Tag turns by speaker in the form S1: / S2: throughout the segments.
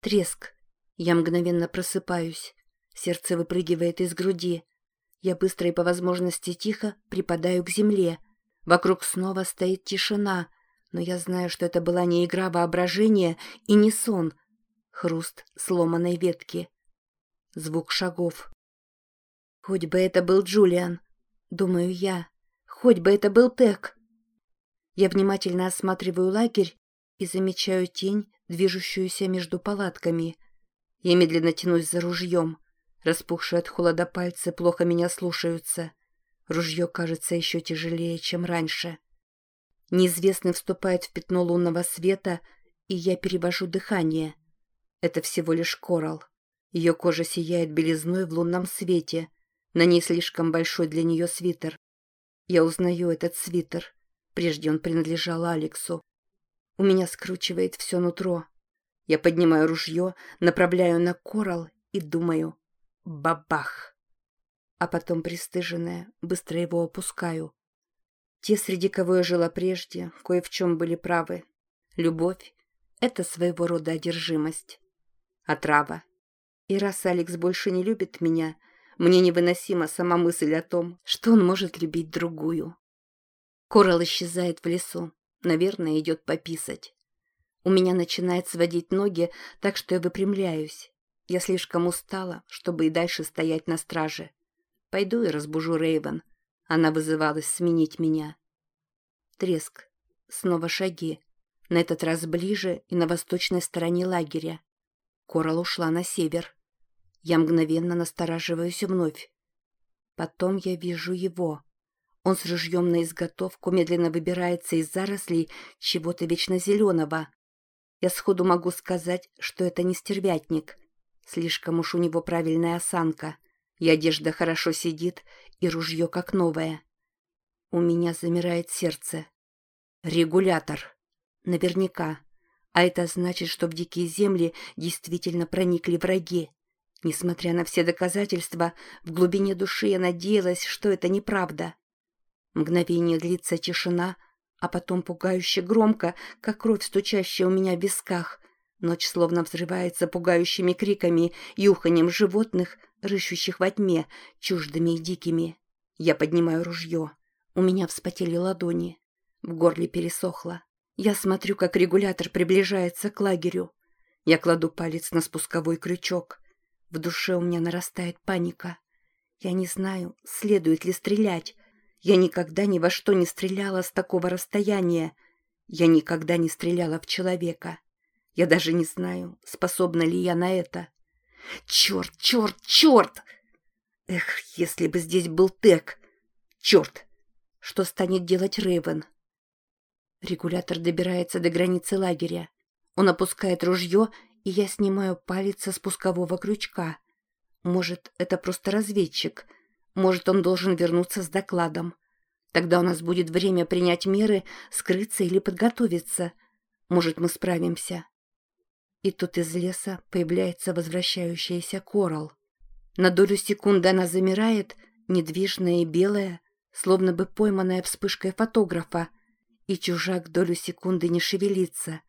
S1: Треск. Я мгновенно просыпаюсь. Сердце выпрыгивает из груди. Я быстро и по возможности тихо припадаю к земле. Вокруг снова стоит тишина, но я знаю, что это была не игра воображения и не сон. Хруст сломанной ветки. Звук шагов. Хоть бы это был Джулиан, думаю я. Хоть бы это был Тек. Я внимательно осматриваю лагерь и замечаю тень, движущуюся между палатками. Я медленно тянусь за ружьем. Распухшие от холода пальцы плохо меня слушаются. Ружье кажется еще тяжелее, чем раньше. Неизвестный вступает в пятно лунного света, и я перевожу дыхание. Это всего лишь коралл. Ее кожа сияет белизной в лунном свете. На ней слишком большой для нее свитер. Я узнаю этот свитер. Прежде он принадлежал Алексу. У меня скручивает все нутро. Я поднимаю ружье, направляю на коралл и думаю «бабах!» А потом, пристыженная, быстро его опускаю. Те, среди кого я жила прежде, кое в чем были правы. Любовь — это своего рода одержимость. Отрава. И раз Алекс больше не любит меня, мне невыносима сама мысль о том, что он может любить другую. Коралл исчезает в лесу. Наверное, идет пописать. У меня начинает сводить ноги, так что я выпрямляюсь. Я слишком устала, чтобы и дальше стоять на страже. Пойду и разбужу Рейвен. Она вызывалась сменить меня. Треск. Снова шаги. На этот раз ближе и на восточной стороне лагеря. Корал ушла на север. Я мгновенно настораживаюсь вновь. Потом я вижу его. Он с ружьем на изготовку медленно выбирается из зарослей чего-то вечно зеленого. Я сходу могу сказать, что это не стервятник. Слишком уж у него правильная осанка. И одежда хорошо сидит, и ружье как новое. У меня замирает сердце. Регулятор. Наверняка. А это значит, что в дикие земли действительно проникли враги. Несмотря на все доказательства, в глубине души я надеялась, что это неправда. Мгновение длится тишина, а потом пугающе громко, как кровь, стучащая у меня в висках. Ночь словно взрывается пугающими криками и уханьем животных, рыщущих во тьме, чуждыми и дикими. Я поднимаю ружье. У меня вспотели ладони. В горле пересохло. Я смотрю, как регулятор приближается к лагерю. Я кладу палец на спусковой крючок. В душе у меня нарастает паника. Я не знаю, следует ли стрелять. Я никогда ни во что не стреляла с такого расстояния. Я никогда не стреляла в человека. Я даже не знаю, способна ли я на это. Черт, черт, черт! Эх, если бы здесь был Тек! Черт! Что станет делать Рейвен? Регулятор добирается до границы лагеря. Он опускает ружье, и я снимаю палец со спускового крючка. Может, это просто разведчик. Может, он должен вернуться с докладом. Тогда у нас будет время принять меры, скрыться или подготовиться. Может, мы справимся. И тут из леса появляется возвращающаяся коралл. На долю секунды она замирает, недвижная и белая, словно бы пойманная вспышкой фотографа, и чужак долю секунды не шевелится.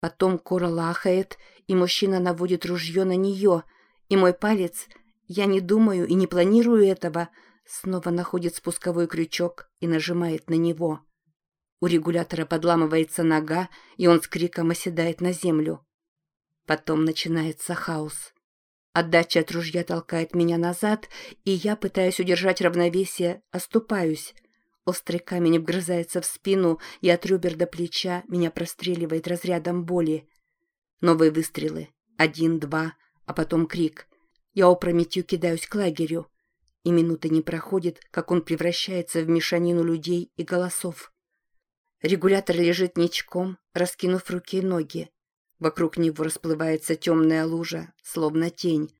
S1: Потом Кора лахает, и мужчина наводит ружье на нее, и мой палец, я не думаю и не планирую этого, снова находит спусковой крючок и нажимает на него. У регулятора подламывается нога, и он с криком оседает на землю. Потом начинается хаос. Отдача от ружья толкает меня назад, и я, пытаясь удержать равновесие, оступаюсь. Острый камень вгрызается в спину, и от ребер до плеча меня простреливает разрядом боли. Новые выстрелы. Один, два, а потом крик. Я опрометью кидаюсь к лагерю. И минуты не проходит, как он превращается в мешанину людей и голосов. Регулятор лежит ничком, раскинув руки и ноги. Вокруг него расплывается темная лужа, словно тень.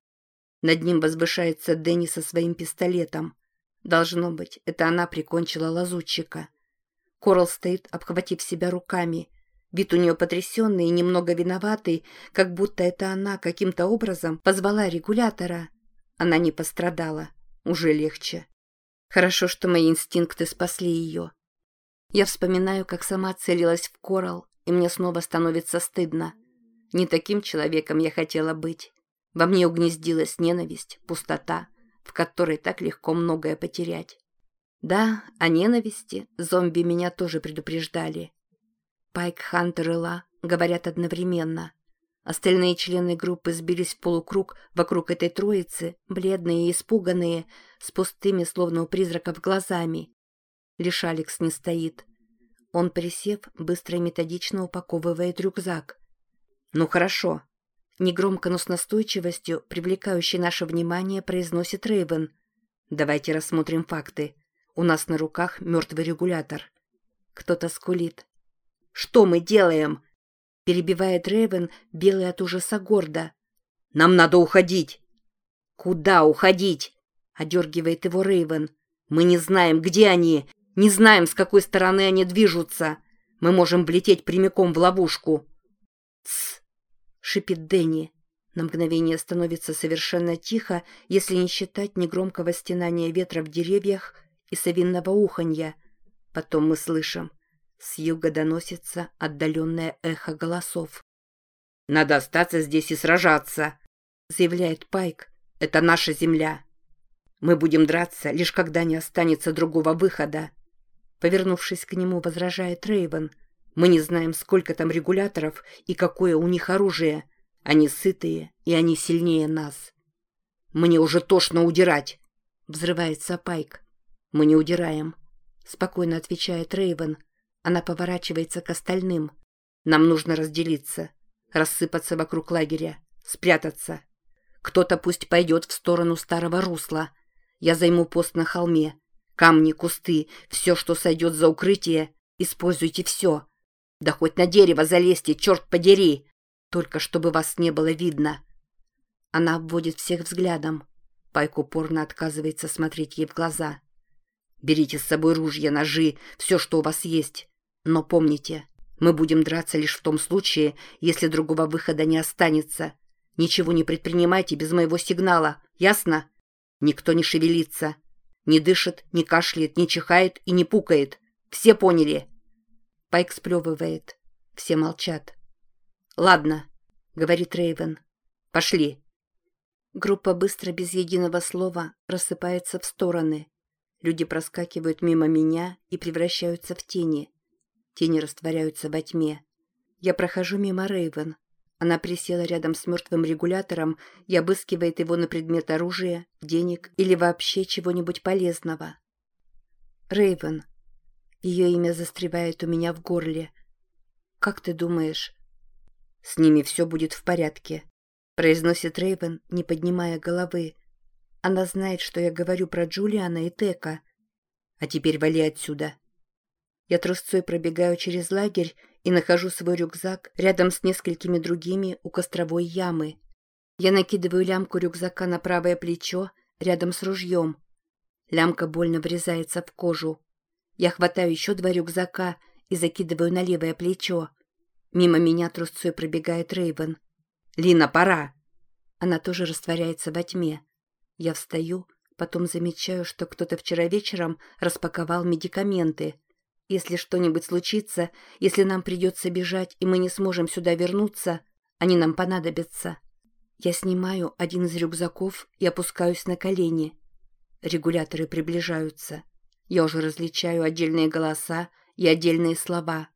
S1: Над ним возвышается Дэнни со своим пистолетом. Должно быть, это она прикончила лазутчика. Корал стоит, обхватив себя руками. Вид у нее потрясенный и немного виноватый, как будто это она каким-то образом позвала регулятора. Она не пострадала. Уже легче. Хорошо, что мои инстинкты спасли ее. Я вспоминаю, как сама целилась в Корал, и мне снова становится стыдно. Не таким человеком я хотела быть. Во мне угнездилась ненависть, пустота, в которой так легко многое потерять. Да, о ненависти зомби меня тоже предупреждали. Пайк, Хантер и Ла говорят одновременно. Остальные члены группы сбились в полукруг вокруг этой троицы, бледные и испуганные, с пустыми, словно у призраков, глазами. Лишь Алекс не стоит. Он, присев, быстро и методично упаковывает рюкзак. «Ну хорошо». Негромко, но с настойчивостью, привлекающей наше внимание, произносит Рейвен. «Давайте рассмотрим факты. У нас на руках мертвый регулятор». Кто-то скулит. «Что мы делаем?» перебивает Рейвен, белый от ужаса гордо. «Нам надо уходить!» «Куда уходить?» — одергивает его Рейвен. «Мы не знаем, где они, не знаем, с какой стороны они движутся. Мы можем влететь прямиком в ловушку». «Тсс!» — шипит Дэнни. На мгновение становится совершенно тихо, если не считать негромкого стенания ветра в деревьях и совинного уханья. Потом мы слышим. С юга доносится отдаленное эхо голосов. «Надо остаться здесь и сражаться», — заявляет Пайк. «Это наша земля. Мы будем драться, лишь когда не останется другого выхода». Повернувшись к нему, возражает Рейвен. «Мы не знаем, сколько там регуляторов и какое у них оружие. Они сытые, и они сильнее нас». «Мне уже тошно удирать», — взрывается Пайк. «Мы не удираем», — спокойно отвечает Рейвен. Она поворачивается к остальным. Нам нужно разделиться, рассыпаться вокруг лагеря, спрятаться. Кто-то пусть пойдет в сторону старого русла. Я займу пост на холме. Камни, кусты, все, что сойдет за укрытие, используйте все. Да хоть на дерево залезьте, черт подери! Только чтобы вас не было видно. Она обводит всех взглядом. Пайк упорно отказывается смотреть ей в глаза. «Берите с собой ружья, ножи, все, что у вас есть. Но помните, мы будем драться лишь в том случае, если другого выхода не останется. Ничего не предпринимайте без моего сигнала, ясно? Никто не шевелится. Не дышит, не кашляет, не чихает и не пукает. Все поняли?» Пайк сплевывает. Все молчат. «Ладно», — говорит Рейвен. «Пошли». Группа быстро, без единого слова, рассыпается в стороны. Люди проскакивают мимо меня и превращаются в тени. Тени растворяются во тьме. Я прохожу мимо Рейвен. Она присела рядом с мертвым регулятором и обыскивает его на предмет оружия, денег или вообще чего-нибудь полезного. Рейвен. Ее имя застревает у меня в горле. Как ты думаешь? С ними все будет в порядке, произносит Рейвен, не поднимая головы. Она знает, что я говорю про Джулиана и Тека. А теперь вали отсюда. Я трусцой пробегаю через лагерь и нахожу свой рюкзак рядом с несколькими другими у костровой ямы. Я накидываю лямку рюкзака на правое плечо рядом с ружьем. Лямка больно врезается в кожу. Я хватаю еще два рюкзака и закидываю на левое плечо. Мимо меня трусцой пробегает Рейвен. «Лина, пора!» Она тоже растворяется во тьме. Я встаю, потом замечаю, что кто-то вчера вечером распаковал медикаменты — если что-нибудь случится, если нам придется бежать, и мы не сможем сюда вернуться, они нам понадобятся. Я снимаю один из рюкзаков и опускаюсь на колени. Регуляторы приближаются. Я уже различаю отдельные голоса и отдельные слова.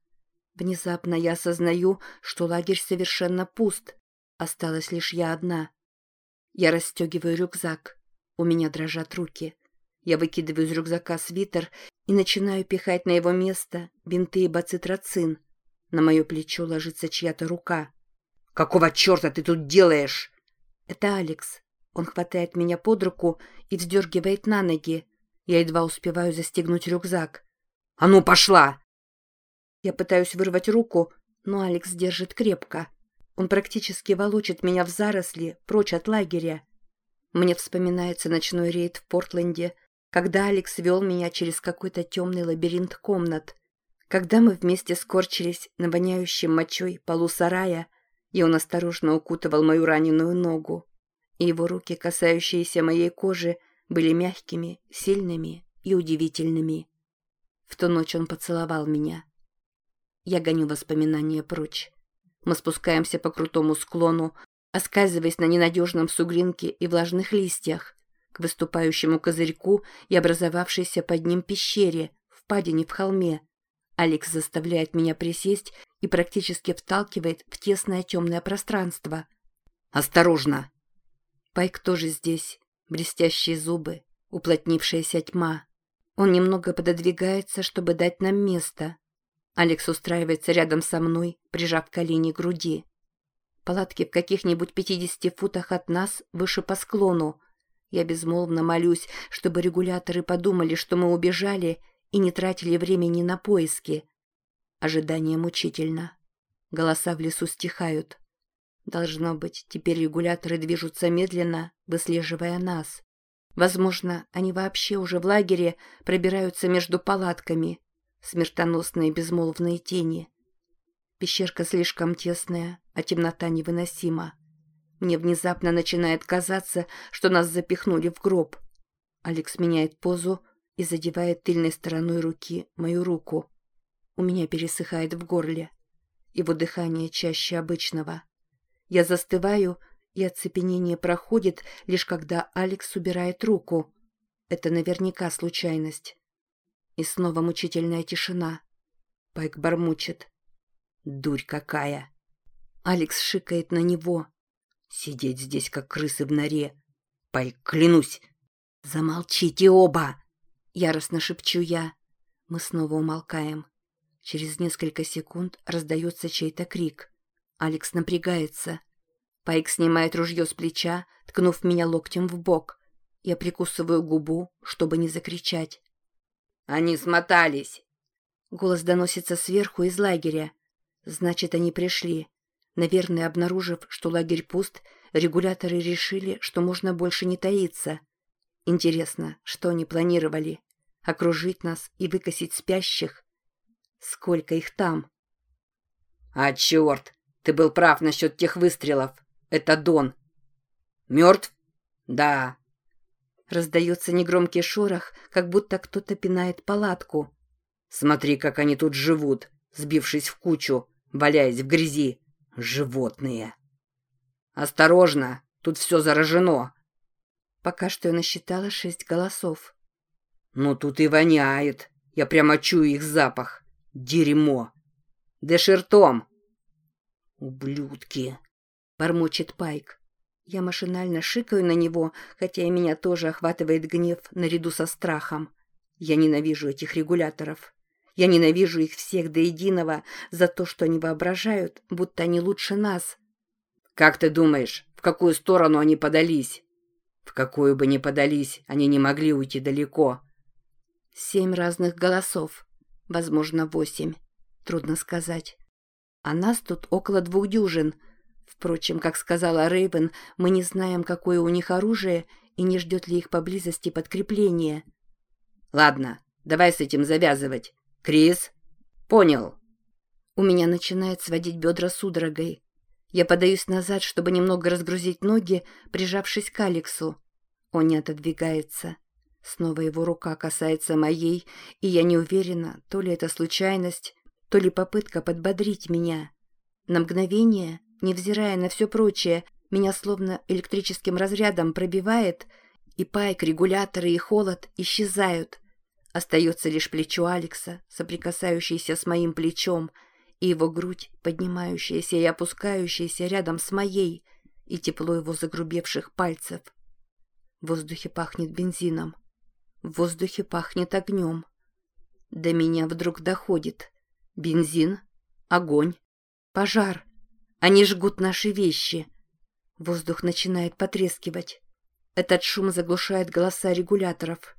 S1: Внезапно я осознаю, что лагерь совершенно пуст. Осталась лишь я одна. Я расстегиваю рюкзак. У меня дрожат руки. Я выкидываю из рюкзака свитер и начинаю пихать на его место бинты и бацитроцин. На мое плечо ложится чья-то рука. «Какого черта ты тут делаешь?» Это Алекс. Он хватает меня под руку и вздергивает на ноги. Я едва успеваю застегнуть рюкзак. «А ну, пошла!» Я пытаюсь вырвать руку, но Алекс держит крепко. Он практически волочит меня в заросли, прочь от лагеря. Мне вспоминается ночной рейд в Портленде, когда Алекс вел меня через какой-то темный лабиринт комнат, когда мы вместе скорчились на воняющем мочой полу сарая, и он осторожно укутывал мою раненую ногу, и его руки, касающиеся моей кожи, были мягкими, сильными и удивительными. В ту ночь он поцеловал меня. Я гоню воспоминания прочь. Мы спускаемся по крутому склону, оскальзываясь на ненадежном сугринке и влажных листьях, к выступающему козырьку и образовавшейся под ним пещере, впадине в холме. Алекс заставляет меня присесть и практически вталкивает в тесное темное пространство. «Осторожно!» Пайк тоже здесь. Блестящие зубы, уплотнившаяся тьма. Он немного пододвигается, чтобы дать нам место. Алекс устраивается рядом со мной, прижав колени к груди. Палатки в каких-нибудь 50 футах от нас, выше по склону. Я безмолвно молюсь, чтобы регуляторы подумали, что мы убежали и не тратили времени на поиски. Ожидание мучительно. Голоса в лесу стихают. Должно быть, теперь регуляторы движутся медленно, выслеживая нас. Возможно, они вообще уже в лагере пробираются между палатками. Смертоносные безмолвные тени. Пещерка слишком тесная, а темнота невыносима. Мне внезапно начинает казаться, что нас запихнули в гроб. Алекс меняет позу и задевает тыльной стороной руки мою руку. У меня пересыхает в горле. Его дыхание чаще обычного. Я застываю, и оцепенение проходит, лишь когда Алекс убирает руку. Это наверняка случайность. И снова мучительная тишина. Пайк бормочет. «Дурь какая!» Алекс шикает на него. «Сидеть здесь, как крысы в норе!» «Пайк, клянусь!» «Замолчите оба!» Яростно шепчу я. Мы снова умолкаем. Через несколько секунд раздается чей-то крик. Алекс напрягается. Пайк снимает ружье с плеча, ткнув меня локтем в бок. Я прикусываю губу, чтобы не закричать. «Они смотались!» Голос доносится сверху из лагеря. Значит, они пришли. Наверное, обнаружив, что лагерь пуст, регуляторы решили, что можно больше не таиться. Интересно, что они планировали? Окружить нас и выкосить спящих? Сколько их там? А черт! Ты был прав насчет тех выстрелов. Это Дон. Мертв? Да. Раздается негромкий шорох, как будто кто-то пинает палатку. Смотри, как они тут живут, сбившись в кучу, валяясь в грязи. Животные. Осторожно, тут все заражено. Пока что я насчитала шесть голосов. Ну тут и воняет. Я прямо чую их запах. Дерьмо. Дешертом. Ублюдки. Бормочет Пайк. Я машинально шикаю на него, хотя и меня тоже охватывает гнев наряду со страхом. Я ненавижу этих регуляторов. Я ненавижу их всех до единого за то, что они воображают, будто они лучше нас. Как ты думаешь, в какую сторону они подались? В какую бы ни подались, они не могли уйти далеко. Семь разных голосов. Возможно, восемь. Трудно сказать. А нас тут около двух дюжин. Впрочем, как сказала Рейвен, мы не знаем, какое у них оружие и не ждет ли их поблизости подкрепление. Ладно, давай с этим завязывать. Крис? Понял. У меня начинает сводить бедра судорогой. Я подаюсь назад, чтобы немного разгрузить ноги, прижавшись к Алексу. Он не отодвигается. Снова его рука касается моей, и я не уверена, то ли это случайность, то ли попытка подбодрить меня. На мгновение, невзирая на все прочее, меня словно электрическим разрядом пробивает, и пайк, регуляторы и холод исчезают. Остается лишь плечо Алекса, соприкасающееся с моим плечом, и его грудь, поднимающаяся и опускающаяся рядом с моей, и тепло его загрубевших пальцев. В воздухе пахнет бензином. В воздухе пахнет огнем. До меня вдруг доходит. Бензин, огонь, пожар. Они жгут наши вещи. Воздух начинает потрескивать. Этот шум заглушает голоса регуляторов.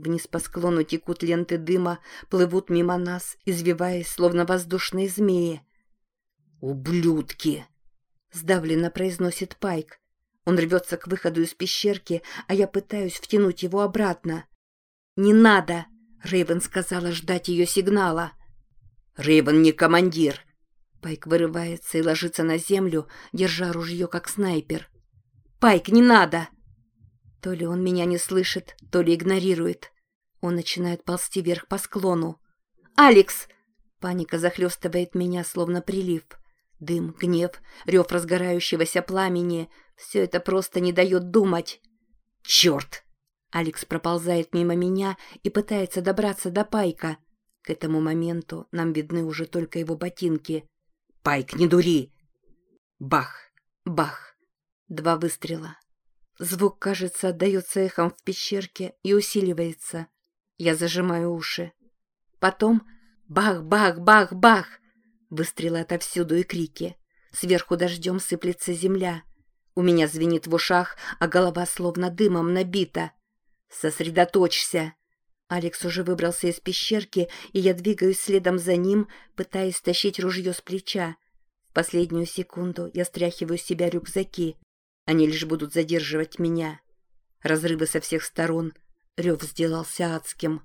S1: Вниз по склону текут ленты дыма, плывут мимо нас, извиваясь, словно воздушные змеи. «Ублюдки!» — сдавленно произносит Пайк. Он рвется к выходу из пещерки, а я пытаюсь втянуть его обратно. «Не надо!» — Рейвен сказала ждать ее сигнала. «Рейвен не командир!» Пайк вырывается и ложится на землю, держа ружье как снайпер. «Пайк, не надо!» То ли он меня не слышит, то ли игнорирует. Он начинает ползти вверх по склону. «Алекс!» Паника захлестывает меня, словно прилив. Дым, гнев, рев разгорающегося пламени — все это просто не дает думать. «Черт!» Алекс проползает мимо меня и пытается добраться до Пайка. К этому моменту нам видны уже только его ботинки. «Пайк, не дури!» Бах! Бах! Два выстрела. Звук, кажется, отдается эхом в пещерке и усиливается. Я зажимаю уши. Потом бах-бах-бах-бах! Выстрелы отовсюду и крики. Сверху дождем сыплется земля. У меня звенит в ушах, а голова словно дымом набита. «Сосредоточься!» Алекс уже выбрался из пещерки, и я двигаюсь следом за ним, пытаясь стащить ружье с плеча. В последнюю секунду я стряхиваю с себя рюкзаки. Они лишь будут задерживать меня. Разрывы со всех сторон. Рев сделался адским.